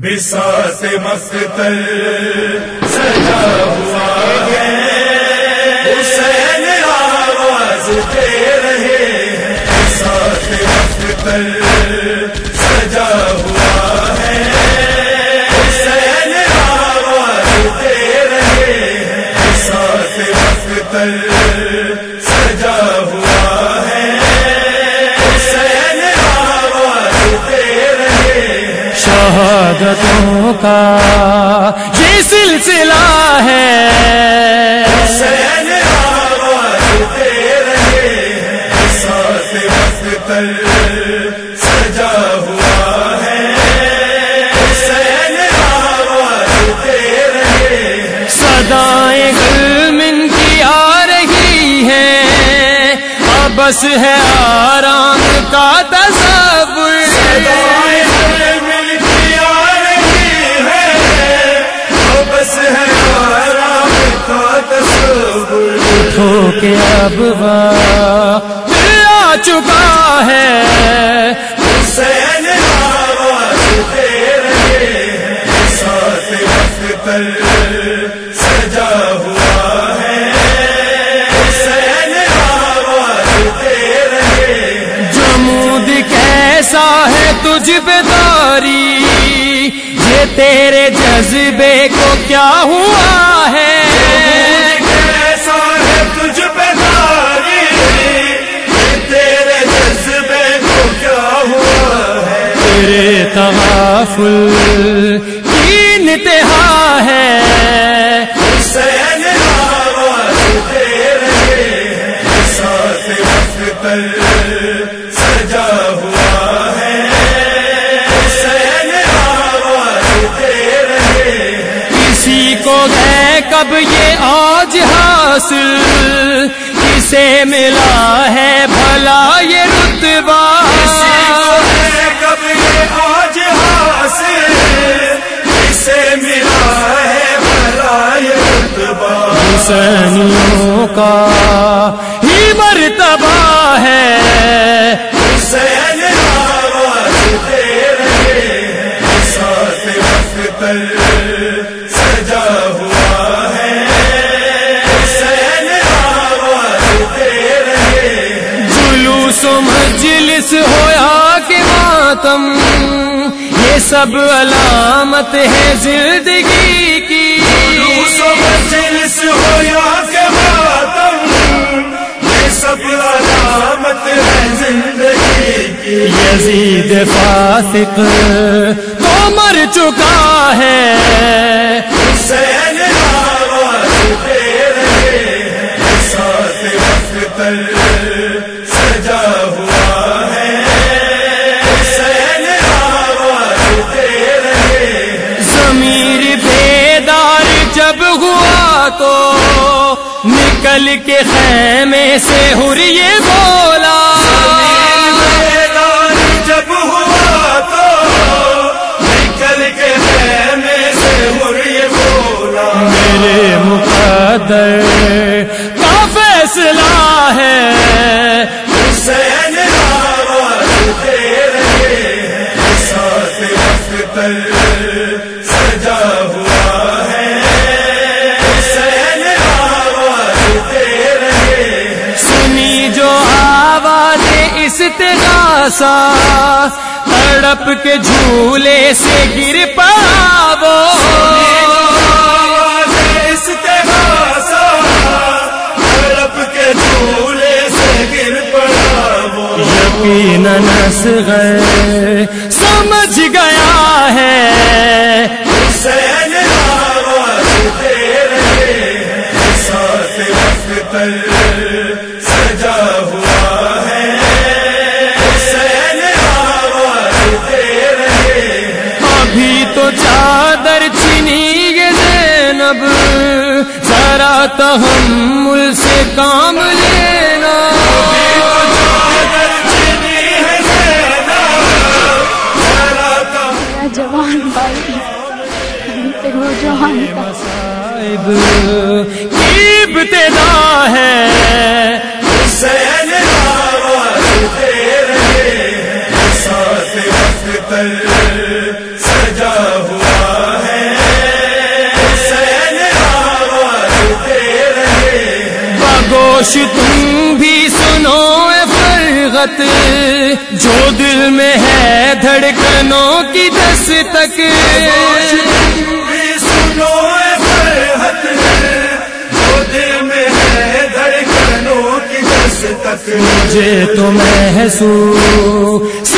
بساط مختل سجا ہوا ہے۔ حسین آواز دے رہے ہیں۔ بساط مختل سجا ہوا ہے۔ حسین آواز دے رہے ہیں۔ بساط مختل سجا شہادتوں کا یہ سلسلہ ہے۔ سجا ہوا ہے۔ سدائیں کی آ رہی ہیں اب بس ہے آرام کا تصور اب آ چکا ہے۔ حسین سجا ہوا ہے۔ جمود کیسا ہے تجھ پہ داری یہ تیرے جذبے کو کیا ہوا ہے؟ تغافل کی انتہا ہے۔ حسین سجا ہوا ہے حسین کسی کو ہے کب یہ آج حاصل؟ کسے ملا ہے بھلا؟ حسینیوں کا ہی مرتبہ ہے۔ حسین آواز سجا ہوا ہے۔ جلوس و مجلس ہویا کہ ماتم یہ سب علامت ہے زندگی کی۔ مجلس ہو یا ماتم یہ سب علامت ہے زندگی کی۔ یزید فاسق تو مر چکا ہے۔ حسین آواز دے رہے ہیں۔ ساتھ جب ہوا تو نکل کے خیمے سے ہریے بولا استغاثہ تڑپ کے جھولے سے گر پڑا وہ آواز استغاثہ تڑپ کے جھولے سے گر سمجھ گیا ہے۔ زینب ذرا تحمل سے کام لینا۔ جوان بھائی وہ جوان مصائب کی ابتدا ہے۔ سجا خاموش تم بھی سنو اے فرغت، جو دل میں ہے دھڑکنوں کی دس تک سنو فرحت جو دل میں ہے دھڑکنوں کی دس تک مجھے تو محسوس